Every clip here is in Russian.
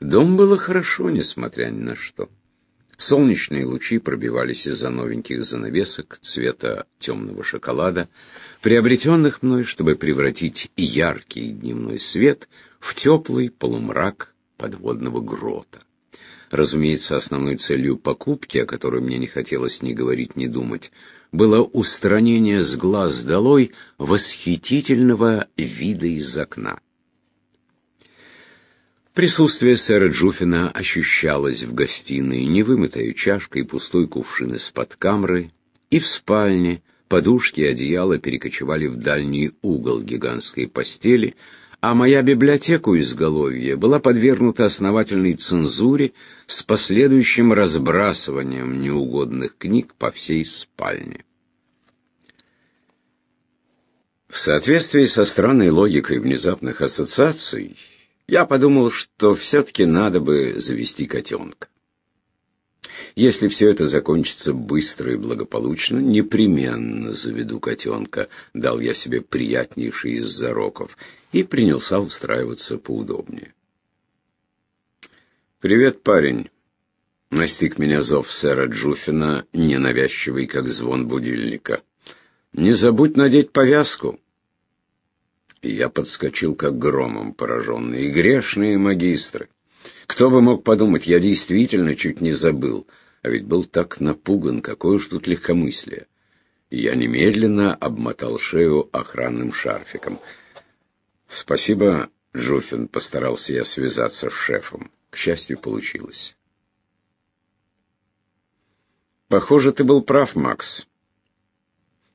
Дом было хорошо, несмотря ни на что. Солнечные лучи пробивались из-за новеньких занавесок цвета темного шоколада, приобретенных мной, чтобы превратить яркий дневной свет в теплый полумрак подводного грота. Разумеется, основной целью покупки, о которой мне не хотелось ни говорить, ни думать, было устранение с глаз долой восхитительного вида из окна. Присутствие сэра Джуфина ощущалось в гостиной, невымытая чашка и пустой кувшин из-под камры, и в спальне подушки и одеяло перекочевали в дальний угол гигантской постели, а моя библиотека изголовья была подвергнута основательной цензуре с последующим разбрасыванием неугодных книг по всей спальне. В соответствии со странной логикой внезапных ассоциаций, я подумал, что все-таки надо бы завести котенка. Если все это закончится быстро и благополучно, непременно заведу котенка, дал я себе приятнейший из зароков, и принялся устраиваться поудобнее. «Привет, парень!» — настиг меня зов сэра Джуфина, ненавязчивый, как звон будильника. «Не забудь надеть повязку!» И я подскочил, как громом пораженный. И грешные магистры. Кто бы мог подумать, я действительно чуть не забыл. А ведь был так напуган, какое уж тут легкомыслие. И я немедленно обмотал шею охранным шарфиком. Спасибо, Жуфин, постарался я связаться с шефом. К счастью, получилось. Похоже, ты был прав, Макс.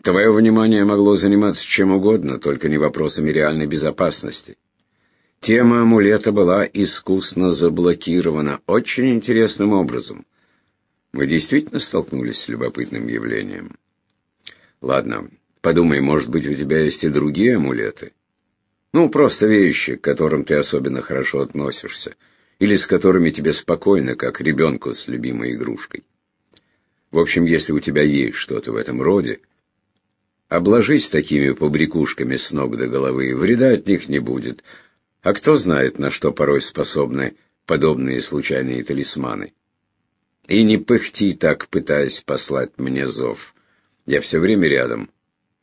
Твое внимание могло заниматься чем угодно, только не вопросами реальной безопасности. Тема амулета была искусно заблокирована очень интересным образом. Мы действительно столкнулись с любопытным явлением. Ладно, подумай, может быть, у тебя есть и другие амулеты? Ну, просто вещи, к которым ты особенно хорошо относишься, или с которыми тебе спокойно, как ребенку с любимой игрушкой. В общем, если у тебя есть что-то в этом роде, Обложись такими побрякушками с ног до головы, вреда от них не будет. А кто знает, на что порой способны подобные случайные талисманы. И не пыхти так, пытаясь послать мне зов. Я все время рядом,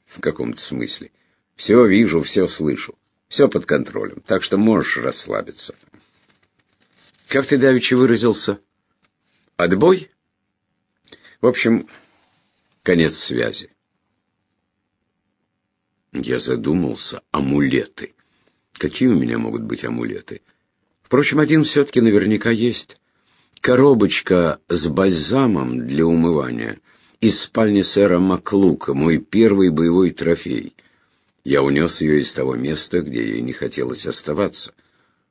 в каком-то смысле. Все вижу, все слышу, все под контролем, так что можешь расслабиться. Как ты давеча выразился? Отбой? В общем, конец связи. Я задумался. Амулеты. Какие у меня могут быть амулеты? Впрочем, один все-таки наверняка есть. Коробочка с бальзамом для умывания из спальни сэра Маклука, мой первый боевой трофей. Я унес ее из того места, где ей не хотелось оставаться.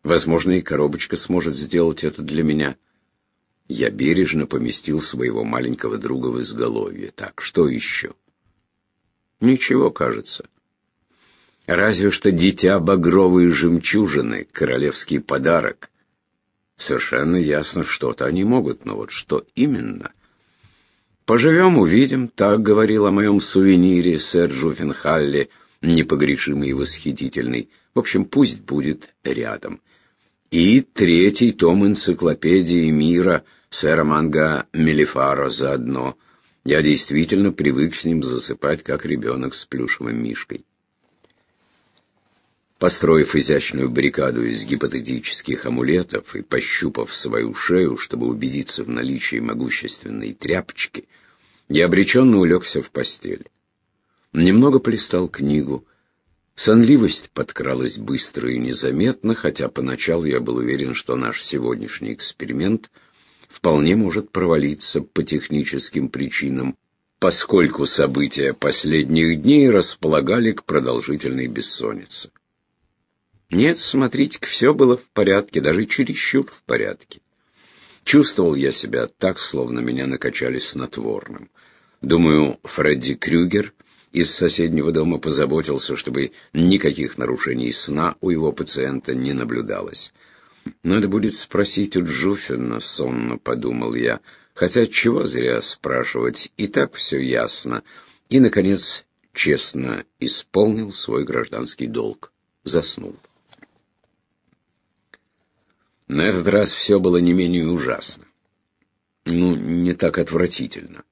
Возможно, и коробочка сможет сделать это для меня. Я бережно поместил своего маленького друга в изголовье. Так, что еще? Ничего, кажется. Разве что дитя багровые жемчужины, королевский подарок. Совершенно ясно, что-то они могут, но вот что именно? Поживем, увидим, так говорил о моем сувенире сэр Жуфенхалли, непогрешимый и восхитительный. В общем, пусть будет рядом. И третий том энциклопедии мира сэра Манга Мелифара заодно. Я действительно привык с ним засыпать, как ребенок с плюшевым мишкой. Построив изящную баррикаду из гипотетических амулетов и пощупав свою шею, чтобы убедиться в наличии могущественной тряпочки, я обреченно улегся в постель. Немного полистал книгу. Сонливость подкралась быстро и незаметно, хотя поначалу я был уверен, что наш сегодняшний эксперимент вполне может провалиться по техническим причинам, поскольку события последних дней располагали к продолжительной бессоннице. Нет, смотрите-ка, все было в порядке, даже чересчур в порядке. Чувствовал я себя так, словно меня накачали снотворным. Думаю, Фредди Крюгер из соседнего дома позаботился, чтобы никаких нарушений сна у его пациента не наблюдалось. Надо будет спросить у Джуфина, сонно подумал я, хотя чего зря спрашивать, и так все ясно. И, наконец, честно исполнил свой гражданский долг. Заснул. На этот раз все было не менее ужасно. Ну, не так отвратительно.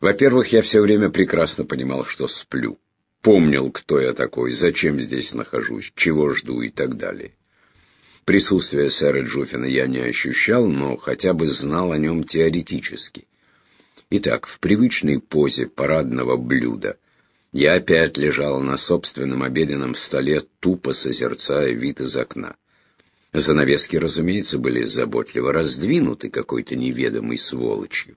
Во-первых, я все время прекрасно понимал, что сплю. Помнил, кто я такой, зачем здесь нахожусь, чего жду и так далее. Присутствие сэра Джуфина я не ощущал, но хотя бы знал о нем теоретически. Итак, в привычной позе парадного блюда я опять лежал на собственном обеденном столе, тупо созерцая вид из окна. Занавески, разумеется, были заботливо раздвинуты какой-то неведомой сволочью.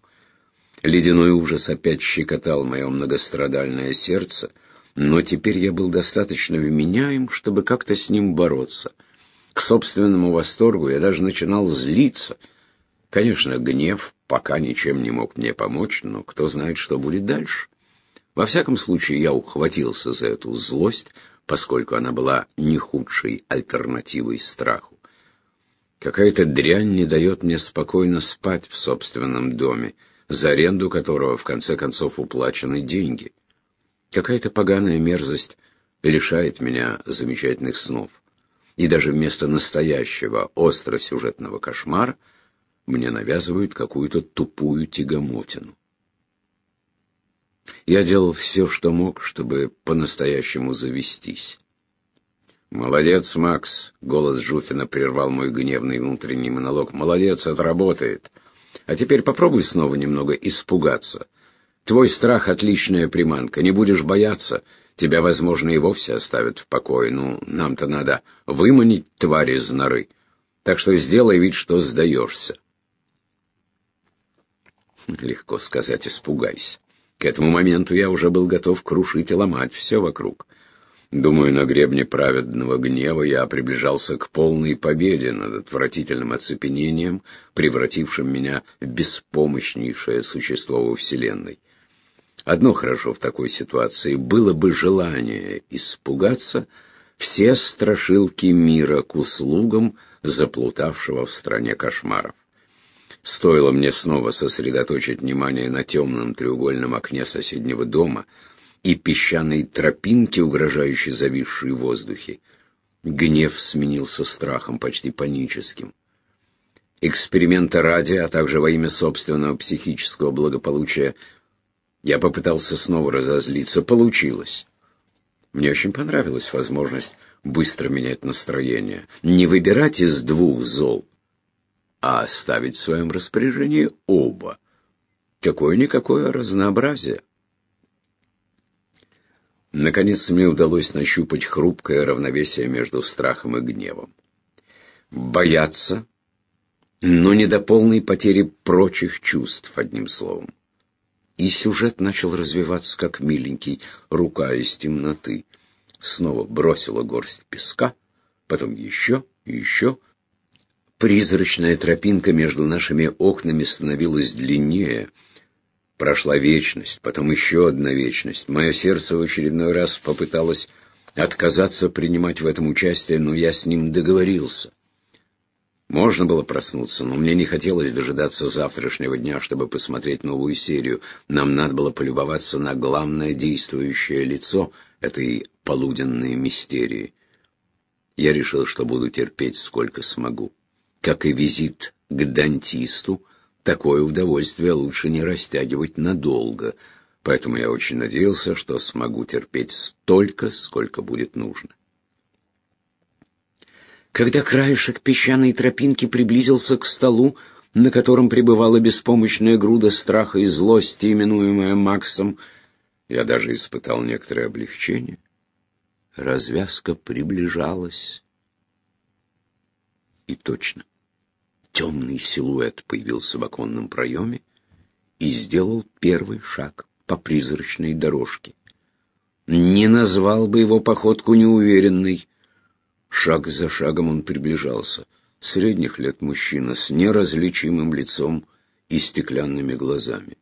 Ледяной ужас опять щекотал мое многострадальное сердце, но теперь я был достаточно вменяем, чтобы как-то с ним бороться. К собственному восторгу я даже начинал злиться. Конечно, гнев пока ничем не мог мне помочь, но кто знает, что будет дальше. Во всяком случае, я ухватился за эту злость, поскольку она была не худшей альтернативой страху. Какая-то дрянь не дает мне спокойно спать в собственном доме за аренду которого в конце концов уплачены деньги. Какая-то поганая мерзость лишает меня замечательных снов. И даже вместо настоящего остросюжетного кошмара мне навязывают какую-то тупую тягомотину. Я делал все, что мог, чтобы по-настоящему завестись. «Молодец, Макс!» — голос Жуфина прервал мой гневный внутренний монолог. «Молодец, отработает!» А теперь попробуй снова немного испугаться. Твой страх — отличная приманка. Не будешь бояться, тебя, возможно, и вовсе оставят в покое. Ну, нам-то надо выманить тварь из норы. Так что сделай вид, что сдаешься. Легко сказать, испугайся. К этому моменту я уже был готов крушить и ломать все вокруг. Думаю, на гребне праведного гнева я приближался к полной победе над отвратительным оцепенением, превратившим меня в беспомощнейшее существо во Вселенной. Одно хорошо в такой ситуации было бы желание испугаться все страшилки мира к услугам заплутавшего в стране кошмаров. Стоило мне снова сосредоточить внимание на темном треугольном окне соседнего дома — и песчаной тропинки, угрожающей зависшей в воздухе. Гнев сменился страхом, почти паническим. Эксперимента ради, а также во имя собственного психического благополучия, я попытался снова разозлиться. Получилось. Мне очень понравилась возможность быстро менять настроение. Не выбирать из двух зол, а оставить в своем распоряжении оба. Какое-никакое разнообразие. Наконец мне удалось нащупать хрупкое равновесие между страхом и гневом. Бояться, но не до полной потери прочих чувств, одним словом. И сюжет начал развиваться, как миленький, рука из темноты. Снова бросила горсть песка, потом еще и еще. Призрачная тропинка между нашими окнами становилась длиннее — Прошла вечность, потом еще одна вечность. Мое сердце в очередной раз попыталось отказаться принимать в этом участие, но я с ним договорился. Можно было проснуться, но мне не хотелось дожидаться завтрашнего дня, чтобы посмотреть новую серию. Нам надо было полюбоваться на главное действующее лицо этой полуденной мистерии. Я решил, что буду терпеть сколько смогу. Как и визит к дантисту, такое удовольствие лучше не растягивать надолго, поэтому я очень надеялся, что смогу терпеть столько, сколько будет нужно. Когда краешек песчаной тропинки приблизился к столу, на котором пребывала беспомощная груда страха и злости, именуемая Максом, я даже испытал некоторое облегчение. Развязка приближалась. И точно. Темный силуэт появился в оконном проеме и сделал первый шаг по призрачной дорожке. Не назвал бы его походку неуверенной. Шаг за шагом он приближался. Средних лет мужчина с неразличимым лицом и стеклянными глазами.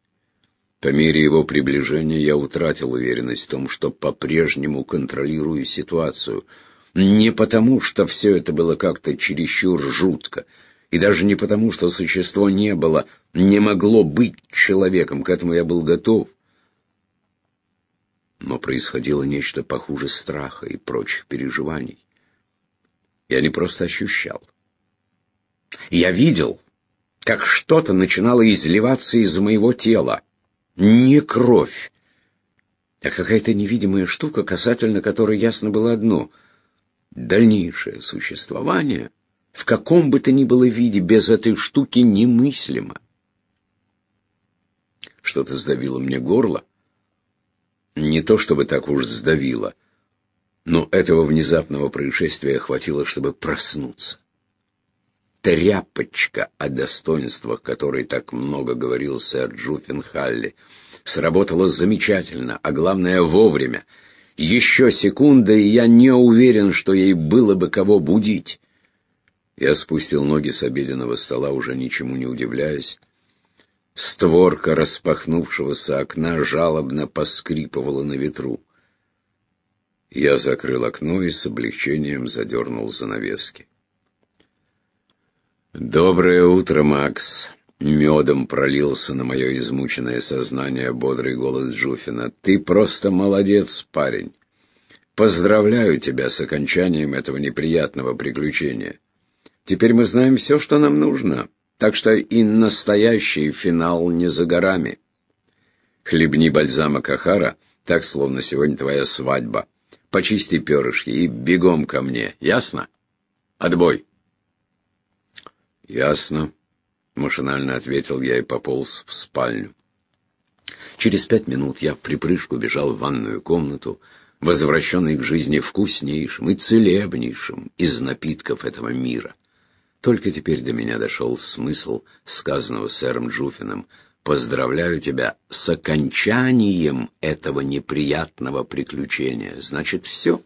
По мере его приближения я утратил уверенность в том, что по-прежнему контролирую ситуацию. Не потому, что все это было как-то чересчур жутко — и даже не потому, что существо не было, не могло быть человеком, к этому я был готов. Но происходило нечто похуже страха и прочих переживаний. Я не просто ощущал. Я видел, как что-то начинало изливаться из моего тела. Не кровь, а какая-то невидимая штука, касательно которой ясно было одно — дальнейшее существование в каком бы то ни было виде без этой штуки немыслимо. Что-то сдавило мне горло. Не то чтобы так уж сдавило, но этого внезапного происшествия хватило, чтобы проснуться. Тряпочка, о достоинствах которой так много говорил сэр Джуффенхалли, сработала замечательно, а главное вовремя. Еще секунда, и я не уверен, что ей было бы кого будить. Я спустил ноги с обеденного стола, уже ничему не удивляясь. Створка распахнувшегося окна жалобно поскрипывала на ветру. Я закрыл окно и с облегчением задернул занавески. «Доброе утро, Макс!» Медом пролился на мое измученное сознание бодрый голос Джуфина. «Ты просто молодец, парень! Поздравляю тебя с окончанием этого неприятного приключения. Теперь мы знаем все, что нам нужно». Так что и настоящий финал не за горами. Хлебни бальзама Кахара, так, словно сегодня твоя свадьба. Почисти перышки и бегом ко мне, ясно? Отбой. Ясно, машинально ответил я и пополз в спальню. Через пять минут я в припрыжку бежал в ванную комнату, возвращенный к жизни вкуснейшим и целебнейшим из напитков этого мира — только теперь до меня дошел смысл сказанного сэром Джуфином. «Поздравляю тебя с окончанием этого неприятного приключения. Значит, все».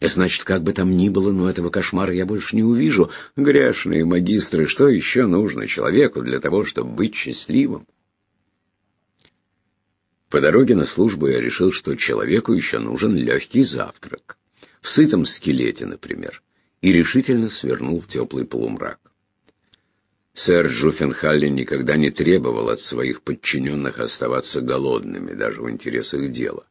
Значит, как бы там ни было, но этого кошмара я больше не увижу. Грешные магистры, что еще нужно человеку для того, чтобы быть счастливым? По дороге на службу я решил, что человеку еще нужен легкий завтрак. В сытом скелете, например и решительно свернул в теплый полумрак. Сэр Жуффенхалли никогда не требовал от своих подчиненных оставаться голодными, даже в интересах дела.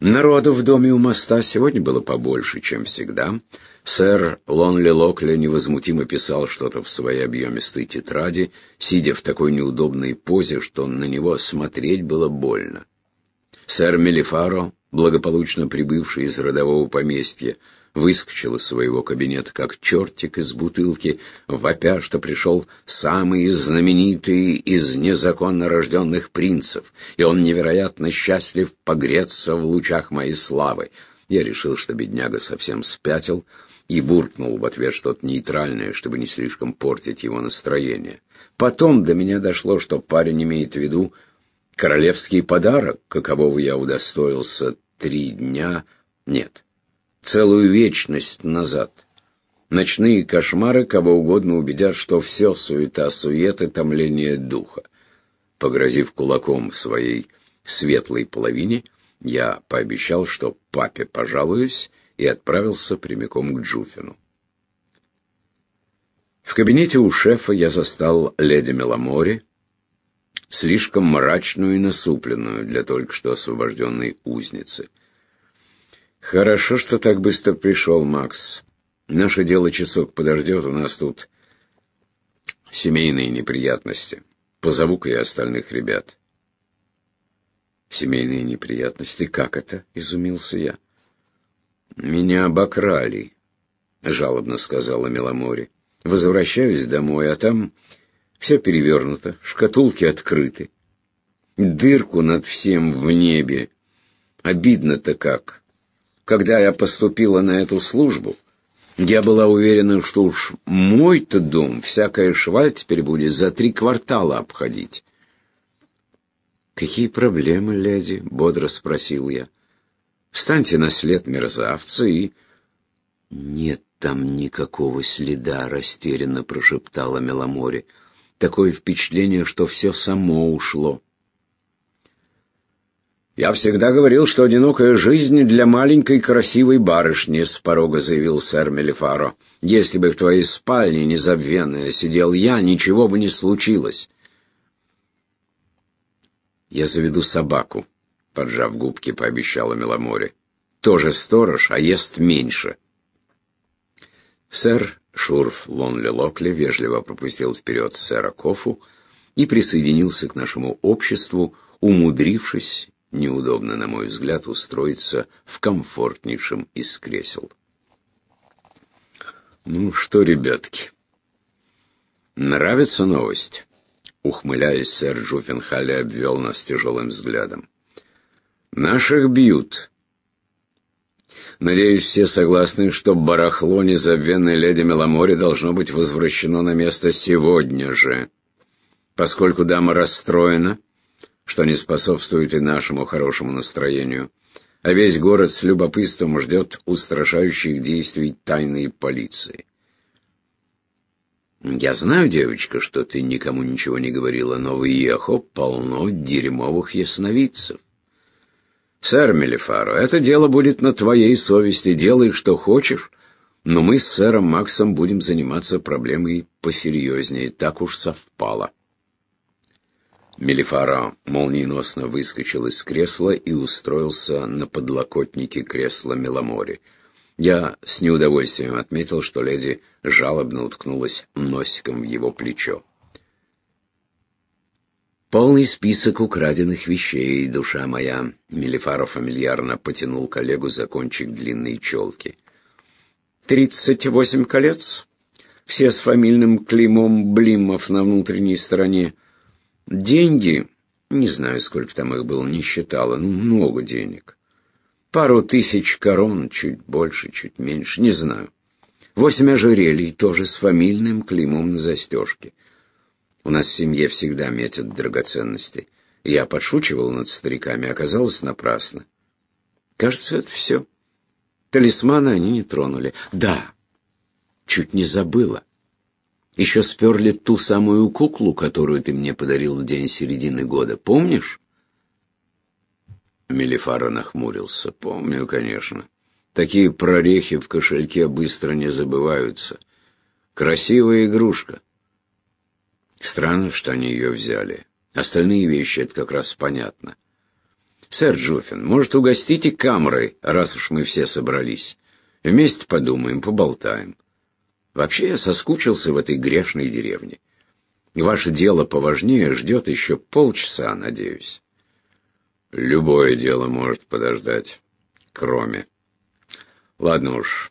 Народу в доме у моста сегодня было побольше, чем всегда. Сэр Лонли Локли невозмутимо писал что-то в своей объемистой тетради, сидя в такой неудобной позе, что на него смотреть было больно. Сэр Мелифаро, благополучно прибывший из родового поместья, выскочил из своего кабинета, как чертик из бутылки, вопя, что пришел самый знаменитый из незаконно рожденных принцев, и он невероятно счастлив погреться в лучах моей славы. Я решил, что бедняга совсем спятил, и буркнул в ответ что-то нейтральное, чтобы не слишком портить его настроение. Потом до меня дошло, что парень имеет в виду королевский подарок, какового я удостоился три дня... Нет, целую вечность назад. Ночные кошмары кого угодно убедят, что все суета-сует и томление духа. Погрозив кулаком в своей светлой половине, я пообещал, что папе пожалуюсь, и отправился прямиком к Джуфину. В кабинете у шефа я застал леди Меламори, слишком мрачную и насупленную для только что освобожденной узницы. Хорошо, что так быстро пришел, Макс. Наше дело часок подождет, у нас тут семейные неприятности. Позову-ка я остальных ребят. Семейные неприятности? Как это? Изумился я. Меня обокрали, жалобно сказала Меломори. Возвращаюсь домой, а там все перевернуто, шкатулки открыты. Дырку над всем в небе. Обидно-то как. Когда я поступила на эту службу, я была уверена, что уж мой-то дом всякая шваль теперь будет за три квартала обходить. «Какие проблемы, леди?» — бодро спросил я. «Встаньте на след мерзавца и...» «Нет там никакого следа», — растерянно прошептала Меломори. «Такое впечатление, что все само ушло». «Я всегда говорил, что одинокая жизнь для маленькой красивой барышни», — с порога заявил сэр Мелифаро. «Если бы в твоей спальне незабвенная сидел я, ничего бы не случилось». «Я заведу собаку», — поджав губки, пообещала Меломоре. «Тоже сторож, а ест меньше». Сэр Шурф Лонли Локли вежливо пропустил вперед сэра Кофу и присоединился к нашему обществу, умудрившись, неудобно, на мой взгляд, устроиться в комфортнейшем из кресел. «Ну что, ребятки, нравится новость?» Ухмыляясь, сэр Джуффенхалли обвел нас тяжелым взглядом. «Наших бьют. Надеюсь, все согласны, что барахло незабвенной леди Меломори должно быть возвращено на место сегодня же. Поскольку дама расстроена, что не способствует и нашему хорошему настроению, а весь город с любопытством ждет устрашающих действий тайной полиции. Я знаю, девочка, что ты никому ничего не говорила, но в Иехо полно дерьмовых ясновидцев. Сэр Мелифаро, это дело будет на твоей совести, делай, что хочешь, но мы с сэром Максом будем заниматься проблемой посерьезнее, так уж совпало. Мелифаро молниеносно выскочил из кресла и устроился на подлокотнике кресла Меломори. Я с неудовольствием отметил, что леди жалобно уткнулась носиком в его плечо. «Полный список украденных вещей, душа моя», — Мелифаров фамильярно потянул коллегу за кончик длинной челки. «Тридцать восемь колец, все с фамильным клеймом Блимов на внутренней стороне. Деньги, не знаю, сколько там их было, не считала, ну, много денег. Пару тысяч корон, чуть больше, чуть меньше, не знаю. Восемь ожерелий, тоже с фамильным клеймом на застежке. У нас в семье всегда метят драгоценности. Я подшучивал над стариками, оказалось напрасно. Кажется, это все. Талисманы они не тронули. Да, чуть не забыла. Еще сперли ту самую куклу, которую ты мне подарил в день середины года. Помнишь? Мелифара нахмурился. Помню, конечно. Такие прорехи в кошельке быстро не забываются. Красивая игрушка. Странно, что они ее взяли. Остальные вещи — это как раз понятно. Сэр Джоффин, может, угостите камрой, раз уж мы все собрались? Вместе подумаем, поболтаем. Вообще я соскучился в этой грешной деревне. Ваше дело поважнее ждет еще полчаса, надеюсь. Любое дело может подождать, кроме... Ладно уж,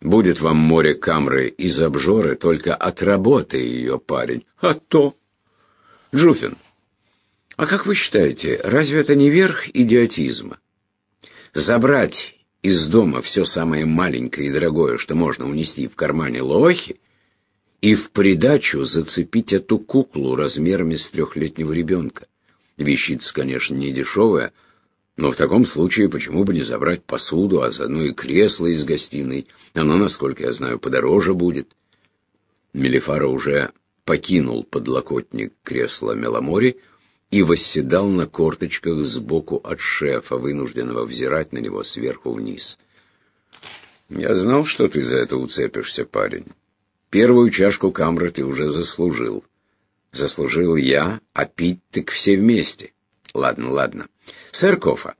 Будет вам море камры из обжоры, только отработай ее, парень. А то... Джуфин, а как вы считаете, разве это не верх идиотизма? Забрать из дома все самое маленькое и дорогое, что можно унести в кармане лохи, и в придачу зацепить эту куклу размерами с трехлетнего ребенка. Вещица, конечно, не дешевая, но в таком случае почему бы не забрать посуду, а заодно и кресло из гостиной? Оно, насколько я знаю, подороже будет. Мелифара уже покинул подлокотник кресла Меломори и восседал на корточках сбоку от шефа, вынужденного взирать на него сверху вниз. «Я знал, что ты за это уцепишься, парень. Первую чашку камры ты уже заслужил. Заслужил я, а пить так все вместе. Ладно, ладно. Сэр Кофа,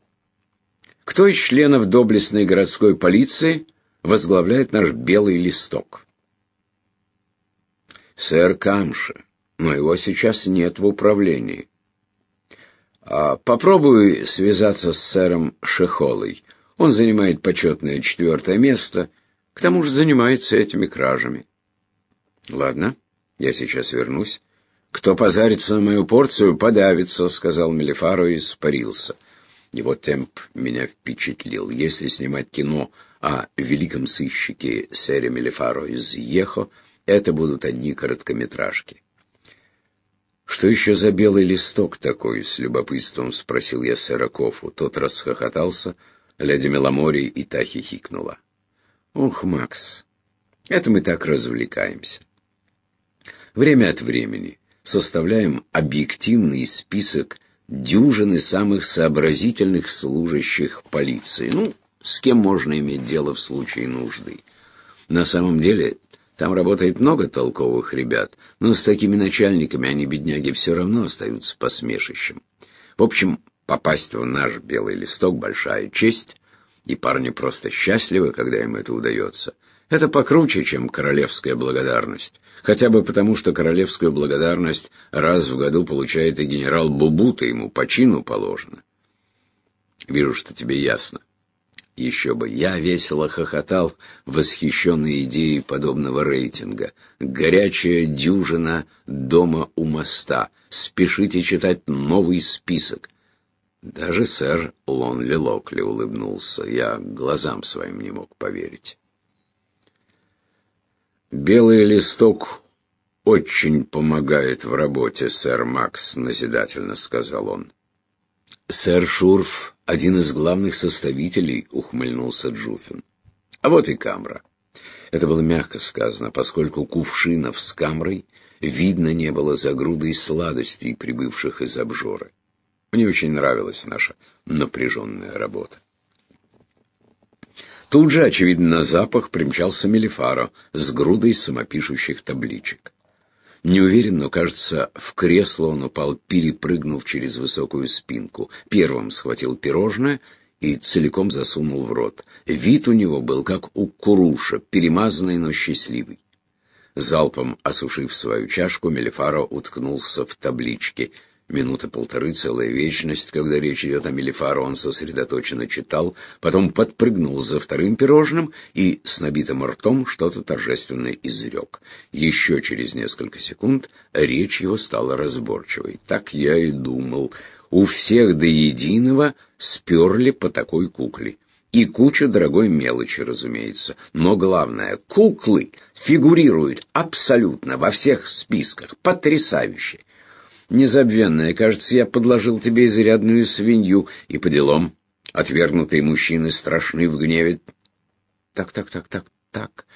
кто из членов доблестной городской полиции возглавляет наш белый листок? Сэр Камша, но его сейчас нет в управлении. А попробуй связаться с сэром Шехолой. Он занимает почетное четвертое место, к тому же занимается этими кражами. Ладно, я сейчас вернусь. «Кто позарится на мою порцию, подавится», — сказал Мелифару и испарился. Его темп меня впечатлил. Если снимать кино о великом сыщике Сере Мелифаро из Ехо, это будут одни короткометражки. «Что еще за белый листок такой?» — с любопытством спросил я сэра Кофу. Тот расхохотался, леди Меломори и та хихикнула. «Ух, Макс, это мы так развлекаемся. Время от времени составляем объективный список дюжины самых сообразительных служащих полиции. Ну, с кем можно иметь дело в случае нужды. На самом деле, там работает много толковых ребят, но с такими начальниками они, бедняги, все равно остаются посмешищем. В общем, попасть в наш белый листок — большая честь, и парни просто счастливы, когда им это удается. Это покруче, чем королевская благодарность. Хотя бы потому, что королевскую благодарность раз в году получает и генерал Бубута, ему по чину положено. Вижу, что тебе ясно. Еще бы, я весело хохотал, восхищенный идеей подобного рейтинга. Горячая дюжина дома у моста. Спешите читать новый список. Даже сэр Лонли Локли улыбнулся. Я глазам своим не мог поверить. «Белый листок очень помогает в работе, сэр Макс», — назидательно сказал он. «Сэр Шурф — один из главных составителей», — ухмыльнулся Джуфин. «А вот и камера». Это было мягко сказано, поскольку кувшинов с камрой видно не было за грудой сладостей, прибывших из обжоры. Мне очень нравилась наша напряженная работа. Тут же, очевидно, на запах примчался Мелифаро с грудой самопишущих табличек. Не уверен, но, кажется, в кресло он упал, перепрыгнув через высокую спинку. Первым схватил пирожное и целиком засунул в рот. Вид у него был как у куруша, перемазанный, но счастливый. Залпом осушив свою чашку, Мелифаро уткнулся в таблички — Минуты полторы, целая вечность, когда речь идет о Мелифаро, он сосредоточенно читал, потом подпрыгнул за вторым пирожным и с набитым ртом что-то торжественно изрек. Еще через несколько секунд речь его стала разборчивой. Так я и думал. У всех до единого сперли по такой кукле. И куча дорогой мелочи, разумеется. Но главное, куклы фигурируют абсолютно во всех списках. Потрясающе незабвенная. Кажется, я подложил тебе изрядную свинью. И по делам. Отвергнутые мужчины страшны в гневе. Так, так, так, так, так.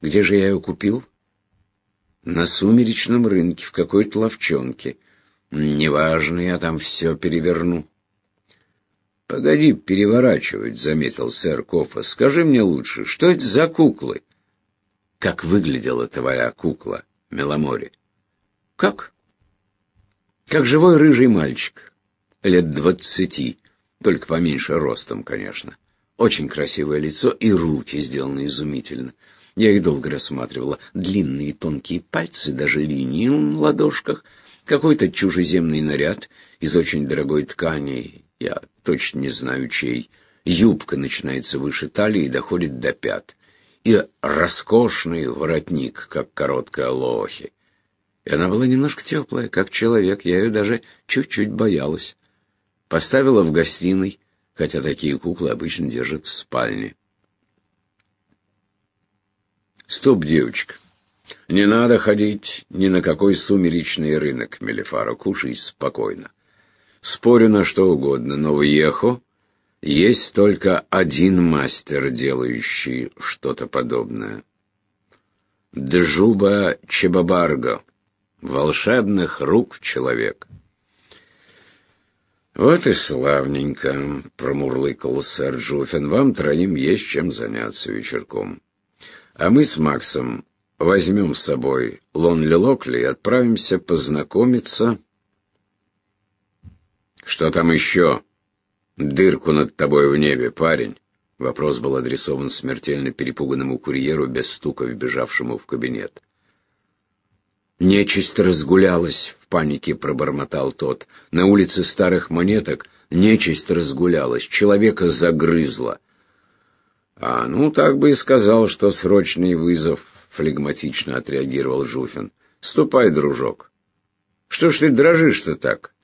Где же я ее купил? На сумеречном рынке, в какой-то ловчонке. Неважно, я там все переверну. Погоди переворачивать, заметил сэр Кофа. Скажи мне лучше, что это за куклы? Как выглядела твоя кукла, Меломори? Как? Как живой рыжий мальчик, лет двадцати, только поменьше ростом, конечно. Очень красивое лицо и руки сделаны изумительно. Я их долго рассматривала. Длинные тонкие пальцы, даже линии на ладошках. Какой-то чужеземный наряд из очень дорогой ткани. Я точно не знаю, чей. Юбка начинается выше талии и доходит до пят. И роскошный воротник, как короткая лохи. И она была немножко теплая, как человек, я ее даже чуть-чуть боялась. Поставила в гостиной, хотя такие куклы обычно держат в спальне. Стоп, девочка. Не надо ходить ни на какой сумеречный рынок, Мелифара, кушай спокойно. Спорю на что угодно, но в Ехо есть только один мастер, делающий что-то подобное. Джуба Чебабарго волшебных рук человек. «Вот и славненько», — промурлыкал сэр Джуффин, — «вам троим есть чем заняться вечерком. А мы с Максом возьмем с собой Лонли Локли и отправимся познакомиться...» «Что там еще? Дырку над тобой в небе, парень?» Вопрос был адресован смертельно перепуганному курьеру, без стука вбежавшему в кабинет. Нечисть разгулялась, в панике пробормотал тот. На улице старых монеток нечисть разгулялась, человека загрызла. А, ну, так бы и сказал, что срочный вызов, флегматично отреагировал Жуфин. Ступай, дружок. Что ж ты дрожишь-то так?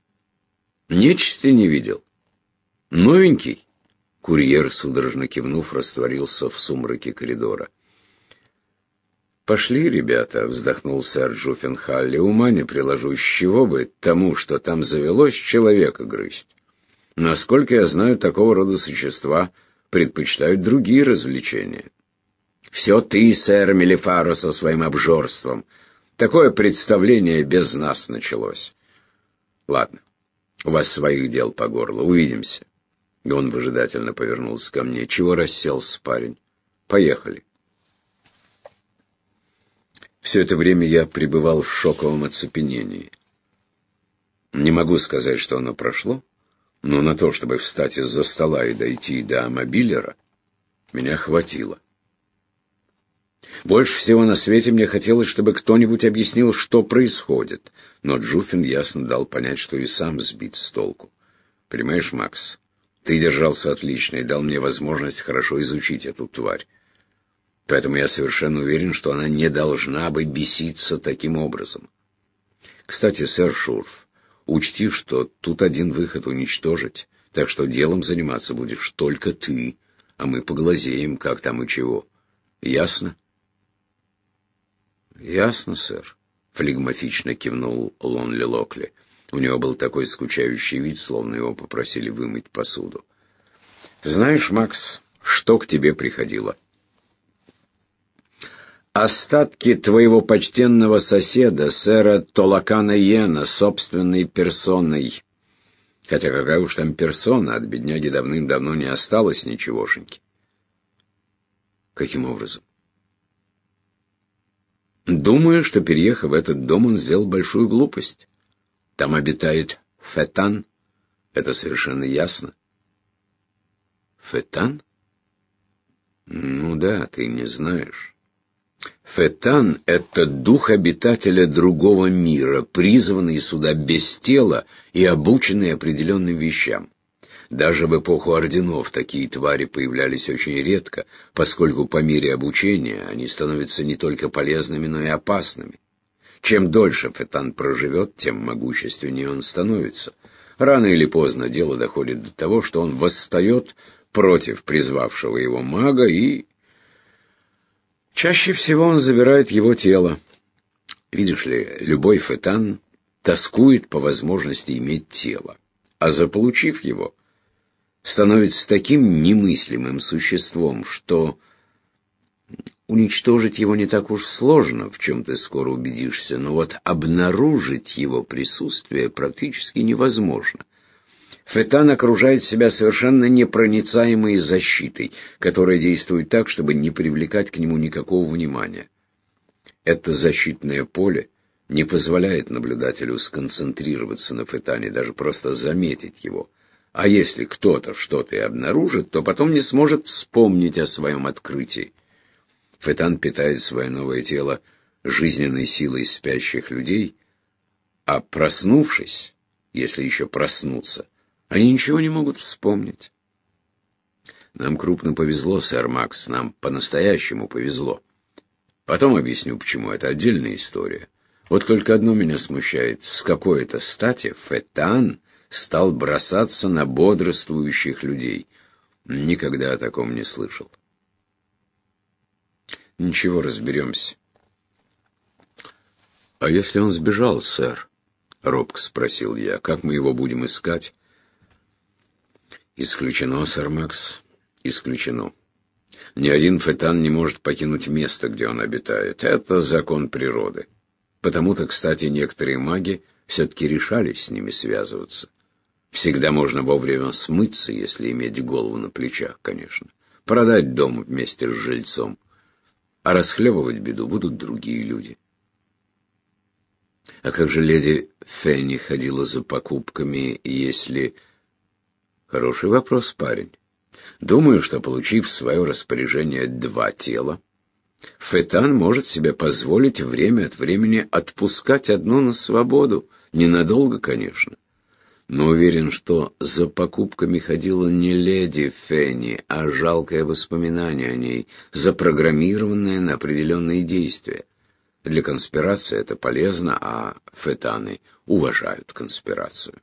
Нечисти не видел. Новенький? Курьер, судорожно кивнув, растворился в сумраке коридора. «Пошли, ребята», — вздохнул сэр Джуффенхалли, — «ума не приложу, с чего бы тому, что там завелось, человека грызть. Насколько я знаю, такого рода существа предпочитают другие развлечения». «Все ты, сэр Мелифаро, со своим обжорством. Такое представление без нас началось». «Ладно, у вас своих дел по горло, увидимся». И он выжидательно повернулся ко мне. «Чего расселся парень? Поехали». Все это время я пребывал в шоковом оцепенении. Не могу сказать, что оно прошло, но на то, чтобы встать из-за стола и дойти до мобилера, меня хватило. Больше всего на свете мне хотелось, чтобы кто-нибудь объяснил, что происходит, но Джуфин ясно дал понять, что и сам сбит с толку. Понимаешь, Макс, ты держался отлично и дал мне возможность хорошо изучить эту тварь. Поэтому я совершенно уверен, что она не должна бы беситься таким образом. Кстати, сэр Шурф, учти, что тут один выход — уничтожить, так что делом заниматься будешь только ты, а мы поглазеем, как там и чего. Ясно? Ясно, сэр, — флегматично кивнул Лонли Локли. У него был такой скучающий вид, словно его попросили вымыть посуду. «Знаешь, Макс, что к тебе приходило?» Остатки твоего почтенного соседа, сэра Толакана Йена, собственной персоной. Хотя какая уж там персона, от бедняги давным-давно не осталось ничегошеньки. Каким образом? Думаю, что, переехав в этот дом, он сделал большую глупость. Там обитает Фетан. Это совершенно ясно. Фетан? Ну да, ты не знаешь. Фетан — это дух обитателя другого мира, призванный сюда без тела и обученный определенным вещам. Даже в эпоху орденов такие твари появлялись очень редко, поскольку по мере обучения они становятся не только полезными, но и опасными. Чем дольше Фетан проживет, тем могущественнее он становится. Рано или поздно дело доходит до того, что он восстает против призвавшего его мага и Чаще всего он забирает его тело. Видишь ли, любой фетан тоскует по возможности иметь тело, а заполучив его, становится таким немыслимым существом, что уничтожить его не так уж сложно, в чем ты скоро убедишься, но вот обнаружить его присутствие практически невозможно. Фетан окружает себя совершенно непроницаемой защитой, которая действует так, чтобы не привлекать к нему никакого внимания. Это защитное поле не позволяет наблюдателю сконцентрироваться на Фетане, даже просто заметить его. А если кто-то что-то и обнаружит, то потом не сможет вспомнить о своем открытии. Фетан питает свое новое тело жизненной силой спящих людей, а проснувшись, если еще проснуться, они ничего не могут вспомнить. Нам крупно повезло, сэр Макс, нам по-настоящему повезло. Потом объясню, почему. Это отдельная история. Вот только одно меня смущает. С какой это стати Фетан стал бросаться на бодрствующих людей? Никогда о таком не слышал. Ничего, разберемся. А если он сбежал, сэр? Робко спросил я. Как мы его будем искать? Исключено, сэр Макс, исключено. Ни один фетан не может покинуть место, где он обитает. Это закон природы. Потому-то, кстати, некоторые маги все-таки решались с ними связываться. Всегда можно вовремя смыться, если иметь голову на плечах, конечно. Продать дом вместе с жильцом. А расхлебывать беду будут другие люди. А как же леди Фенни ходила за покупками, если... Хороший вопрос, парень. Думаю, что, получив в свое распоряжение два тела, Фетан может себе позволить время от времени отпускать одно на свободу. Ненадолго, конечно. Но уверен, что за покупками ходила не леди Фенни, а жалкое воспоминание о ней, запрограммированное на определенные действия. Для конспирации это полезно, а фетаны уважают конспирацию.